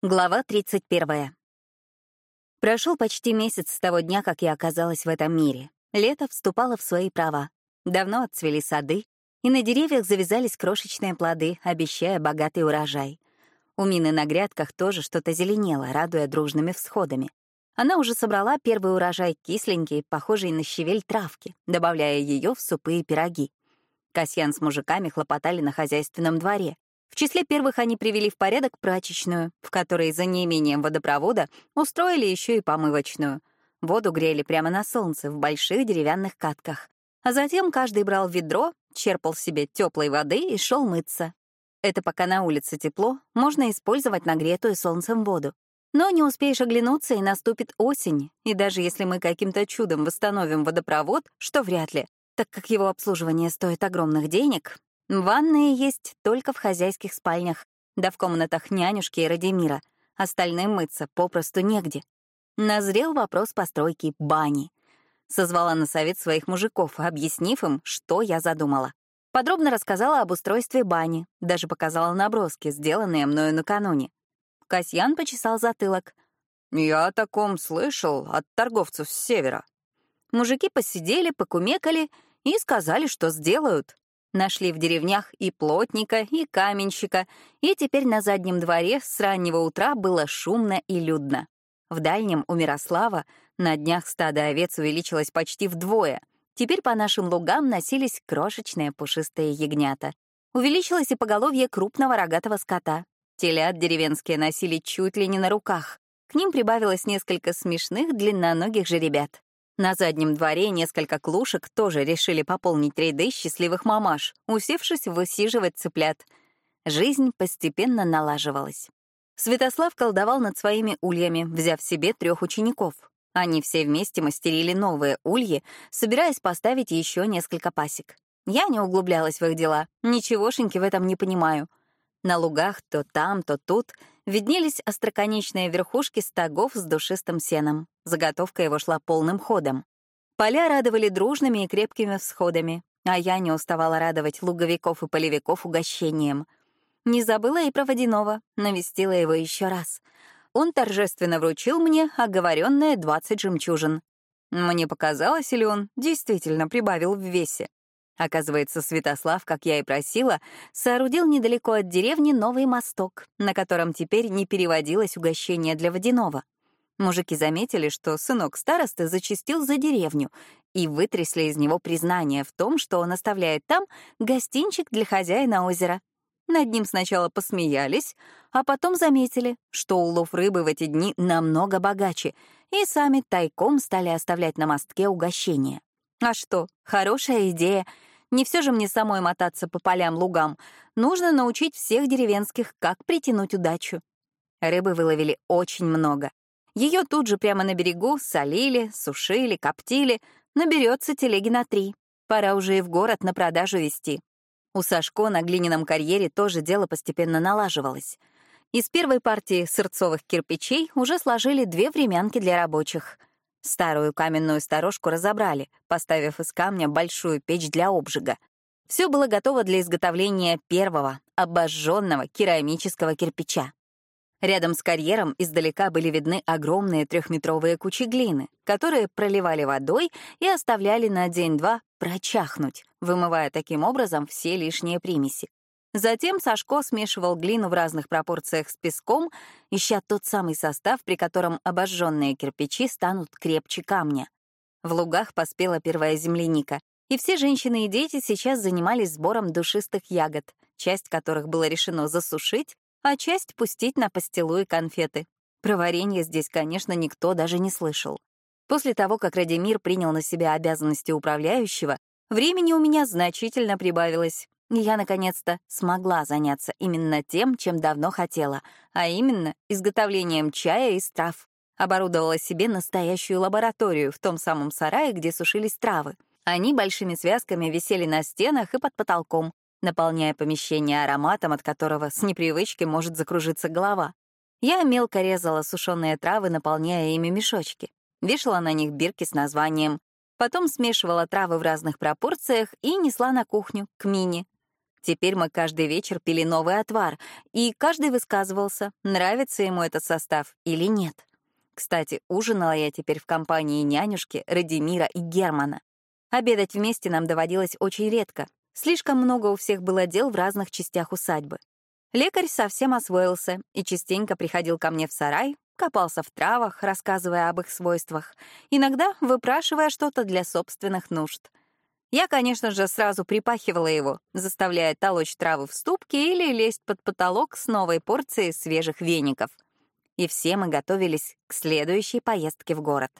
Глава 31. Прошел почти месяц с того дня, как я оказалась в этом мире. Лето вступало в свои права. Давно отцвели сады, и на деревьях завязались крошечные плоды, обещая богатый урожай. У Мины на грядках тоже что-то зеленело, радуя дружными всходами. Она уже собрала первый урожай кисленький, похожий на щавель травки, добавляя ее в супы и пироги. Касьян с мужиками хлопотали на хозяйственном дворе. В числе первых они привели в порядок прачечную, в которой за неимением водопровода устроили еще и помывочную. Воду грели прямо на солнце в больших деревянных катках. А затем каждый брал ведро, черпал себе теплой воды и шел мыться. Это пока на улице тепло, можно использовать нагретую солнцем воду. Но не успеешь оглянуться, и наступит осень, и даже если мы каким-то чудом восстановим водопровод, что вряд ли, так как его обслуживание стоит огромных денег, Ванные есть только в хозяйских спальнях, да в комнатах нянюшки и Радимира. Остальным мыться попросту негде. Назрел вопрос постройки бани. Созвала на совет своих мужиков, объяснив им, что я задумала. Подробно рассказала об устройстве бани, даже показала наброски, сделанные мною накануне. Касьян почесал затылок. «Я о таком слышал от торговцев с севера». Мужики посидели, покумекали и сказали, что сделают. Нашли в деревнях и плотника, и каменщика, и теперь на заднем дворе с раннего утра было шумно и людно. В дальнем у Мирослава на днях стадо овец увеличилось почти вдвое. Теперь по нашим лугам носились крошечные пушистые ягнята. Увеличилось и поголовье крупного рогатого скота. Телят деревенские носили чуть ли не на руках. К ним прибавилось несколько смешных длинноногих жеребят. На заднем дворе несколько клушек тоже решили пополнить ряды счастливых мамаш, усевшись высиживать цыплят. Жизнь постепенно налаживалась. Святослав колдовал над своими ульями, взяв себе трех учеников. Они все вместе мастерили новые ульи, собираясь поставить еще несколько пасек. Я не углублялась в их дела, ничегошеньки в этом не понимаю. На лугах то там, то тут виднелись остроконечные верхушки стогов с душистым сеном. Заготовка его шла полным ходом. Поля радовали дружными и крепкими всходами, а я не уставала радовать луговиков и полевиков угощением. Не забыла и про водяного, навестила его еще раз. Он торжественно вручил мне оговоренные 20 жемчужин. Мне показалось, или он действительно прибавил в весе. Оказывается, Святослав, как я и просила, соорудил недалеко от деревни новый мосток, на котором теперь не переводилось угощение для водяного. Мужики заметили, что сынок старосты зачистил за деревню и вытрясли из него признание в том, что он оставляет там гостинчик для хозяина озера. Над ним сначала посмеялись, а потом заметили, что улов рыбы в эти дни намного богаче, и сами тайком стали оставлять на мостке угощения. А что, хорошая идея — не все же мне самой мотаться по полям-лугам. Нужно научить всех деревенских, как притянуть удачу. Рыбы выловили очень много. Ее тут же прямо на берегу солили, сушили, коптили. Наберется телеги на три. Пора уже и в город на продажу везти. У Сашко на глиняном карьере тоже дело постепенно налаживалось. Из первой партии сырцовых кирпичей уже сложили две времянки для рабочих. Старую каменную сторожку разобрали, поставив из камня большую печь для обжига. Все было готово для изготовления первого, обожженного керамического кирпича. Рядом с карьером издалека были видны огромные трехметровые кучи глины, которые проливали водой и оставляли на день-два прочахнуть, вымывая таким образом все лишние примеси. Затем Сашко смешивал глину в разных пропорциях с песком, ища тот самый состав, при котором обожженные кирпичи станут крепче камня. В лугах поспела первая земляника, и все женщины и дети сейчас занимались сбором душистых ягод, часть которых было решено засушить, а часть пустить на пастилу и конфеты. Про варенье здесь, конечно, никто даже не слышал. После того, как Радимир принял на себя обязанности управляющего, времени у меня значительно прибавилось, я, наконец-то, смогла заняться именно тем, чем давно хотела, а именно изготовлением чая из трав. Оборудовала себе настоящую лабораторию в том самом сарае, где сушились травы. Они большими связками висели на стенах и под потолком, наполняя помещение ароматом, от которого с непривычки может закружиться голова. Я мелко резала сушеные травы, наполняя ими мешочки. Вешала на них бирки с названием. Потом смешивала травы в разных пропорциях и несла на кухню, к Мине, Теперь мы каждый вечер пили новый отвар, и каждый высказывался, нравится ему этот состав или нет. Кстати, ужинала я теперь в компании нянюшки, Радимира и Германа. Обедать вместе нам доводилось очень редко. Слишком много у всех было дел в разных частях усадьбы. Лекарь совсем освоился и частенько приходил ко мне в сарай, копался в травах, рассказывая об их свойствах, иногда выпрашивая что-то для собственных нужд. Я, конечно же, сразу припахивала его, заставляя толочь травы в ступке или лезть под потолок с новой порцией свежих веников. И все мы готовились к следующей поездке в город.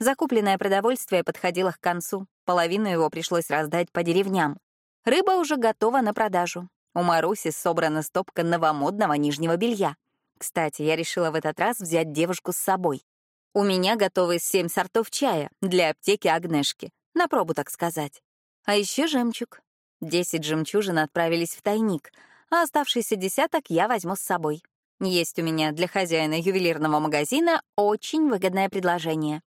Закупленное продовольствие подходило к концу, половину его пришлось раздать по деревням. Рыба уже готова на продажу. У Маруси собрана стопка новомодного нижнего белья. Кстати, я решила в этот раз взять девушку с собой. У меня готовы семь сортов чая для аптеки Агнешки. На пробу, так сказать. А еще жемчуг. Десять жемчужин отправились в тайник, а оставшийся десяток я возьму с собой. Есть у меня для хозяина ювелирного магазина очень выгодное предложение.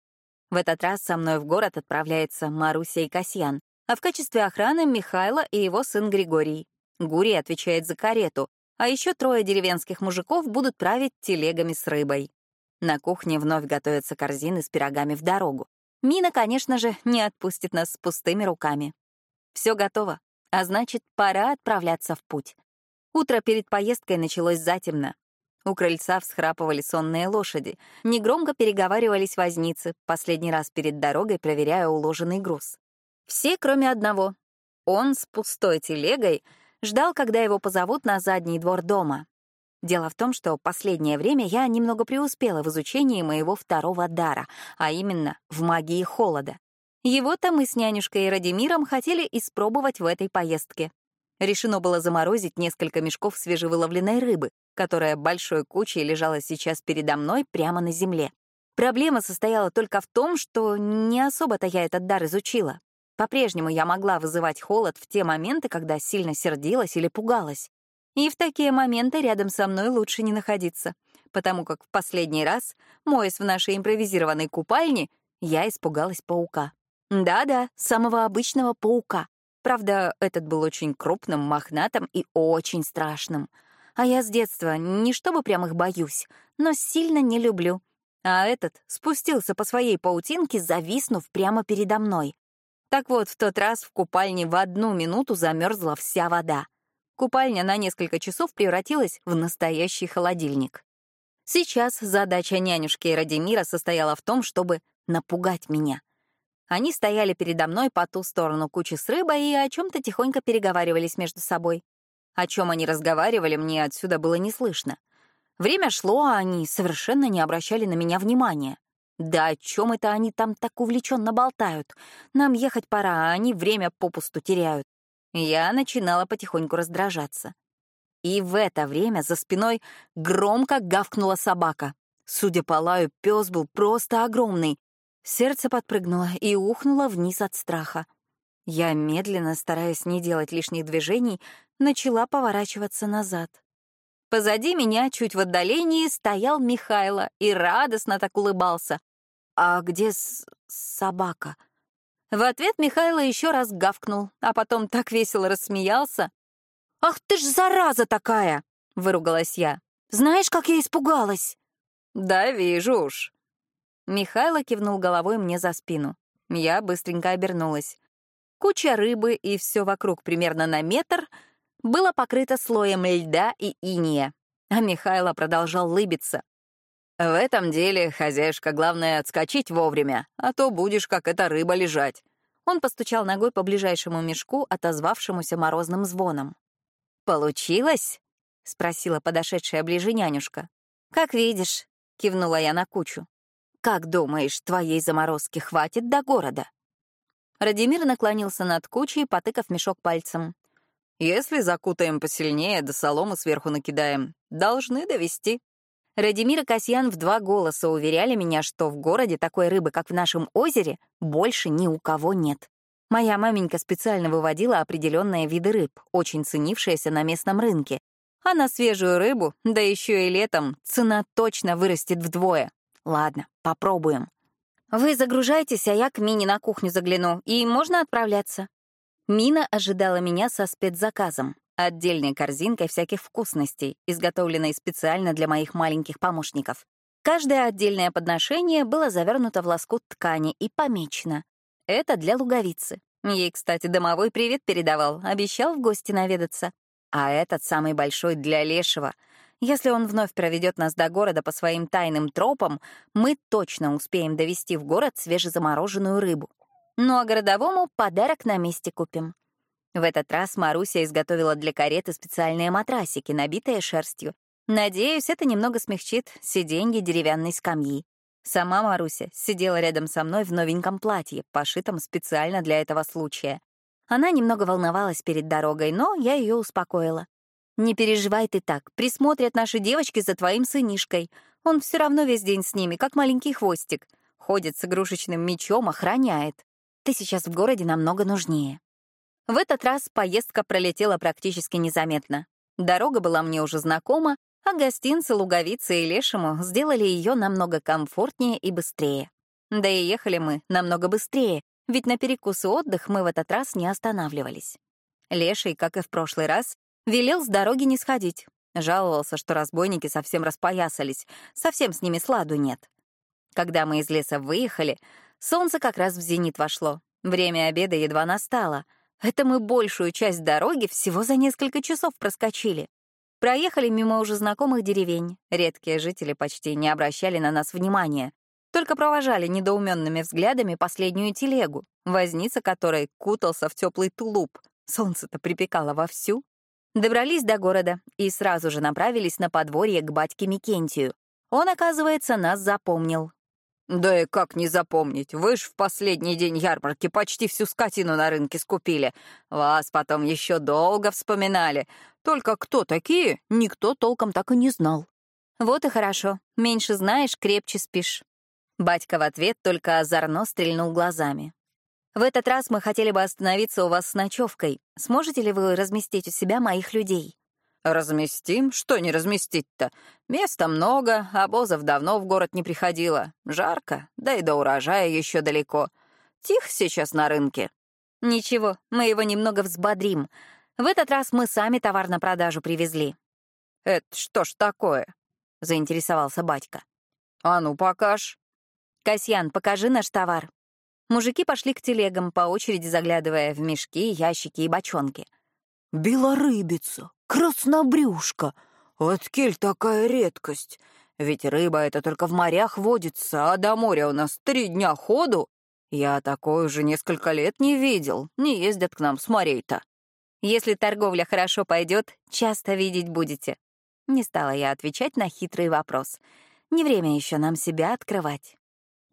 В этот раз со мной в город отправляется Маруся и Касьян, а в качестве охраны Михайло и его сын Григорий. Гурий отвечает за карету, а еще трое деревенских мужиков будут править телегами с рыбой. На кухне вновь готовятся корзины с пирогами в дорогу. Мина, конечно же, не отпустит нас с пустыми руками. Все готово, а значит, пора отправляться в путь. Утро перед поездкой началось затемно. У крыльца всхрапывали сонные лошади, негромко переговаривались возницы, последний раз перед дорогой проверяя уложенный груз. Все, кроме одного. Он с пустой телегой ждал, когда его позовут на задний двор дома. Дело в том, что последнее время я немного преуспела в изучении моего второго дара, а именно в магии холода. Его-то мы с нянюшкой и Радимиром хотели испробовать в этой поездке. Решено было заморозить несколько мешков свежевыловленной рыбы, которая большой кучей лежала сейчас передо мной прямо на земле. Проблема состояла только в том, что не особо-то я этот дар изучила. По-прежнему я могла вызывать холод в те моменты, когда сильно сердилась или пугалась. И в такие моменты рядом со мной лучше не находиться, потому как в последний раз, моясь в нашей импровизированной купальне, я испугалась паука. Да-да, самого обычного паука. Правда, этот был очень крупным, мохнатым и очень страшным. А я с детства не чтобы прям их боюсь, но сильно не люблю. А этот спустился по своей паутинке, зависнув прямо передо мной. Так вот, в тот раз в купальне в одну минуту замерзла вся вода. Купальня на несколько часов превратилась в настоящий холодильник. Сейчас задача нянюшки Радимира состояла в том, чтобы напугать меня. Они стояли передо мной по ту сторону кучи с рыбой и о чем то тихонько переговаривались между собой. О чем они разговаривали, мне отсюда было не слышно. Время шло, а они совершенно не обращали на меня внимания. Да о чем это они там так увлеченно болтают? Нам ехать пора, а они время попусту теряют. Я начинала потихоньку раздражаться. И в это время за спиной громко гавкнула собака. Судя по лаю, пес был просто огромный. Сердце подпрыгнуло и ухнуло вниз от страха. Я медленно, стараясь не делать лишних движений, начала поворачиваться назад. Позади меня, чуть в отдалении, стоял Михайло и радостно так улыбался. «А где собака?» В ответ Михайло еще раз гавкнул, а потом так весело рассмеялся. «Ах ты ж зараза такая!» — выругалась я. «Знаешь, как я испугалась?» «Да, вижу уж». Михайло кивнул головой мне за спину. Я быстренько обернулась. Куча рыбы и все вокруг примерно на метр было покрыто слоем льда и иния, а Михайло продолжал лыбиться. В этом деле, хозяюшка, главное отскочить вовремя, а то будешь, как эта рыба, лежать. Он постучал ногой по ближайшему мешку, отозвавшемуся морозным звоном. «Получилось?» — спросила подошедшая ближе нянюшка. «Как видишь», — кивнула я на кучу. «Как думаешь, твоей заморозки хватит до города?» Радимир наклонился над кучей, потыкав мешок пальцем. «Если закутаем посильнее, да солому сверху накидаем, должны довести. Радимир и Касьян в два голоса уверяли меня, что в городе такой рыбы, как в нашем озере, больше ни у кого нет. Моя маменька специально выводила определенные виды рыб, очень ценившиеся на местном рынке. А на свежую рыбу, да еще и летом, цена точно вырастет вдвое. Ладно, попробуем. Вы загружайтесь, а я к Мине на кухню загляну, и можно отправляться. Мина ожидала меня со спецзаказом. отдельной корзинкой всяких вкусностей, изготовленной специально для моих маленьких помощников. Каждое отдельное подношение было завернуто в лоскут ткани и помечено. Это для луговицы. Ей, кстати, домовой привет передавал, обещал в гости наведаться. А этот самый большой для Лешего. Если он вновь проведет нас до города по своим тайным тропам, мы точно успеем довести в город свежезамороженную рыбу. Ну а городовому подарок на месте купим. В этот раз Маруся изготовила для кареты специальные матрасики, набитые шерстью. Надеюсь, это немного смягчит сиденье деревянной скамьи. Сама Маруся сидела рядом со мной в новеньком платье, пошитом специально для этого случая. Она немного волновалась перед дорогой, но я ее успокоила. «Не переживай ты так, присмотрят наши девочки за твоим сынишкой. Он все равно весь день с ними, как маленький хвостик. Ходит с игрушечным мечом, охраняет. Ты сейчас в городе намного нужнее». В этот раз поездка пролетела практически незаметно. Дорога была мне уже знакома, а гостинцы, луговицы и лешему сделали ее намного комфортнее и быстрее. Да и ехали мы намного быстрее, ведь на перекус и отдых мы в этот раз не останавливались. Леший, как и в прошлый раз, велел с дороги не сходить. Жаловался, что разбойники совсем распоясались, совсем с ними сладу нет. Когда мы из леса выехали, солнце как раз в зенит вошло. Время обеда едва настало. Это мы большую часть дороги всего за несколько часов проскочили. Проехали мимо уже знакомых деревень. Редкие жители почти не обращали на нас внимания. Только провожали недоуменными взглядами последнюю телегу, возница которой кутался в теплый тулуп. Солнце-то припекало вовсю. Добрались до города и сразу же направились на подворье к батьке Микентию. Он, оказывается, нас запомнил. «Да и как не запомнить? Вы ж в последний день ярмарки почти всю скотину на рынке скупили. Вас потом еще долго вспоминали. Только кто такие, никто толком так и не знал». «Вот и хорошо. Меньше знаешь, крепче спишь». Батька в ответ только озорно стрельнул глазами. «В этот раз мы хотели бы остановиться у вас с ночевкой. Сможете ли вы разместить у себя моих людей?» «Разместим? Что не разместить-то? Места много, обозов давно в город не приходило. Жарко, да и до урожая еще далеко. Тихо сейчас на рынке». «Ничего, мы его немного взбодрим. В этот раз мы сами товар на продажу привезли». «Это что ж такое?» — заинтересовался батька. «А ну, покаж». «Касьян, покажи наш товар». Мужики пошли к телегам, по очереди заглядывая в мешки, ящики и бочонки. «Белорыбица, краснобрюшка, откель такая редкость? Ведь рыба это только в морях водится, а до моря у нас три дня ходу. Я такой уже несколько лет не видел, не ездят к нам с морей-то». «Если торговля хорошо пойдет, часто видеть будете». Не стала я отвечать на хитрый вопрос. Не время еще нам себя открывать.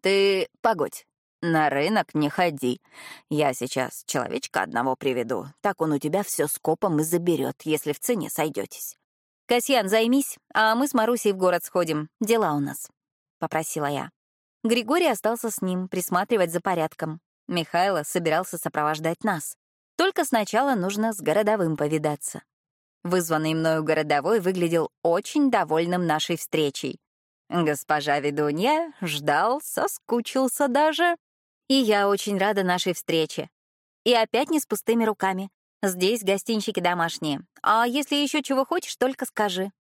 «Ты погодь, на рынок не ходи. Я сейчас человечка одного приведу. Так он у тебя все скопом и заберет, если в цене сойдетесь. Касьян, займись, а мы с Марусей в город сходим. Дела у нас», — попросила я. Григорий остался с ним, присматривать за порядком. Михайло собирался сопровождать нас. Только сначала нужно с городовым повидаться. Вызванный мною городовой выглядел очень довольным нашей встречей. Госпожа ведунья ждал, соскучился даже. И я очень рада нашей встрече. И опять не с пустыми руками. Здесь гостинщики домашние. А если еще чего хочешь, только скажи».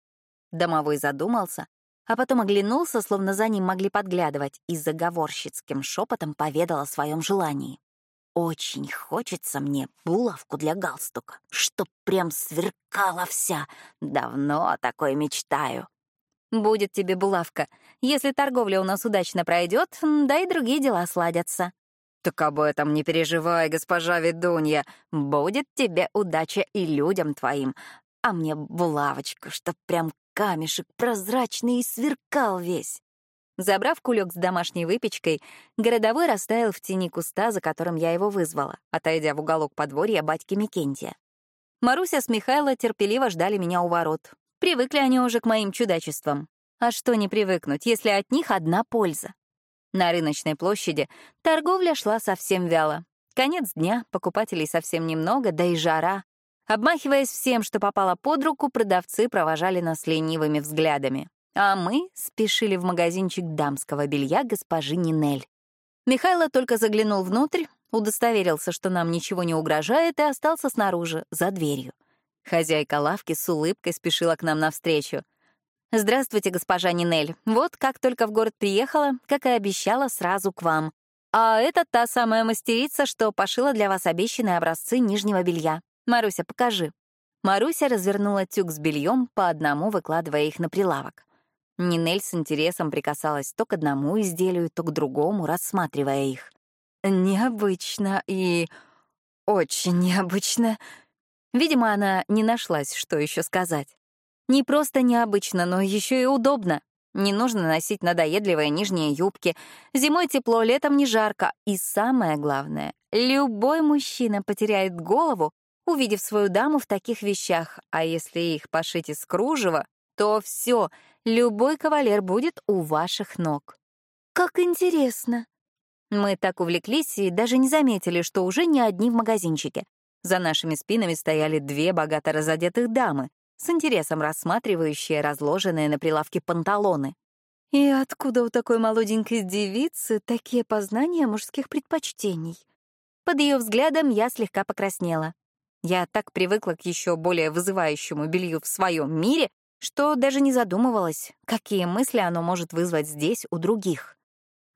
Домовой задумался, а потом оглянулся, словно за ним могли подглядывать, и заговорщицким шепотом поведал о своем желании. «Очень хочется мне булавку для галстука, чтоб прям сверкала вся. Давно о такой мечтаю». Будет тебе булавка. Если торговля у нас удачно пройдет, да и другие дела сладятся. Так об этом не переживай, госпожа ведунья. Будет тебе удача и людям твоим. А мне булавочка, чтоб прям камешек прозрачный и сверкал весь. Забрав кулек с домашней выпечкой, городовой растаял в тени куста, за которым я его вызвала, отойдя в уголок подворья батьки Микентия. Маруся с Михайло терпеливо ждали меня у ворот, Привыкли они уже к моим чудачествам. А что не привыкнуть, если от них одна польза? На рыночной площади торговля шла совсем вяло. Конец дня, покупателей совсем немного, да и жара. Обмахиваясь всем, что попало под руку, продавцы провожали нас ленивыми взглядами. А мы спешили в магазинчик дамского белья госпожи Нинель. Михайло только заглянул внутрь, удостоверился, что нам ничего не угрожает, и остался снаружи, за дверью. Хозяйка лавки с улыбкой спешила к нам навстречу. «Здравствуйте, госпожа Нинель. Вот как только в город приехала, как и обещала, сразу к вам. А это та самая мастерица, что пошила для вас обещанные образцы нижнего белья. Маруся, покажи». Маруся развернула тюк с бельем, по одному выкладывая их на прилавок. Нинель с интересом прикасалась то к одному изделию, то к другому, рассматривая их. «Необычно и очень необычно». Видимо, она не нашлась, что еще сказать. Не просто необычно, но еще и удобно. Не нужно носить надоедливые нижние юбки. Зимой тепло, летом не жарко. И самое главное, любой мужчина потеряет голову, увидев свою даму в таких вещах. А если их пошить из кружева, то все, любой кавалер будет у ваших ног. Как интересно. Мы так увлеклись и даже не заметили, что уже не одни в магазинчике. За нашими спинами стояли две богато разодетых дамы, с интересом рассматривающие разложенные на прилавке панталоны. И откуда у такой молоденькой девицы такие познания мужских предпочтений? Под ее взглядом я слегка покраснела. Я так привыкла к еще более вызывающему белью в своем мире, что даже не задумывалась, какие мысли оно может вызвать здесь у других.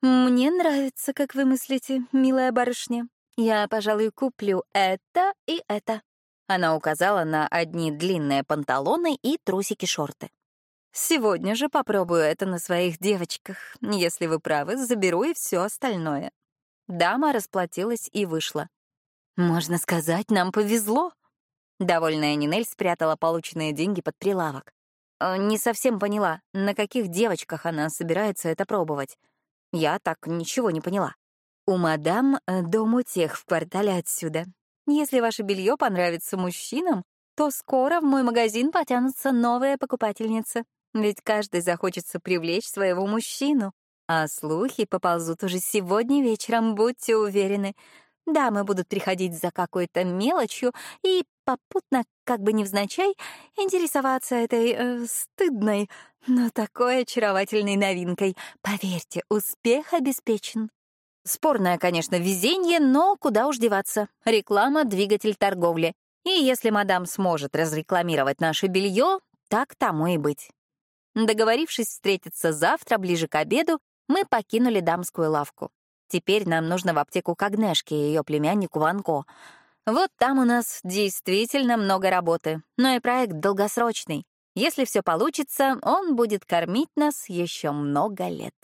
«Мне нравится, как вы мыслите, милая барышня. Я, пожалуй, куплю это и это». Она указала на одни длинные панталоны и трусики-шорты. «Сегодня же попробую это на своих девочках. Если вы правы, заберу и все остальное». Дама расплатилась и вышла. «Можно сказать, нам повезло». Довольная Нинель спрятала полученные деньги под прилавок. «Э, не совсем поняла, на каких девочках она собирается это пробовать. Я так ничего не поняла. У мадам э, дом у тех в квартале отсюда. Если ваше белье понравится мужчинам, то скоро в мой магазин потянутся новые покупательницы. Ведь каждый захочется привлечь своего мужчину. А слухи поползут уже сегодня вечером, будьте уверены. Дамы будут приходить за какой-то мелочью и попутно, как бы невзначай, интересоваться этой э, стыдной, но такой очаровательной новинкой. Поверьте, успех обеспечен. Спорное, конечно, везение, но куда уж деваться. Реклама — двигатель торговли. И если мадам сможет разрекламировать наше белье, так тому и быть. Договорившись встретиться завтра, ближе к обеду, мы покинули дамскую лавку. Теперь нам нужно в аптеку к Агнешке и ее племяннику Ванко. Вот там у нас действительно много работы, но и проект долгосрочный. Если все получится, он будет кормить нас еще много лет.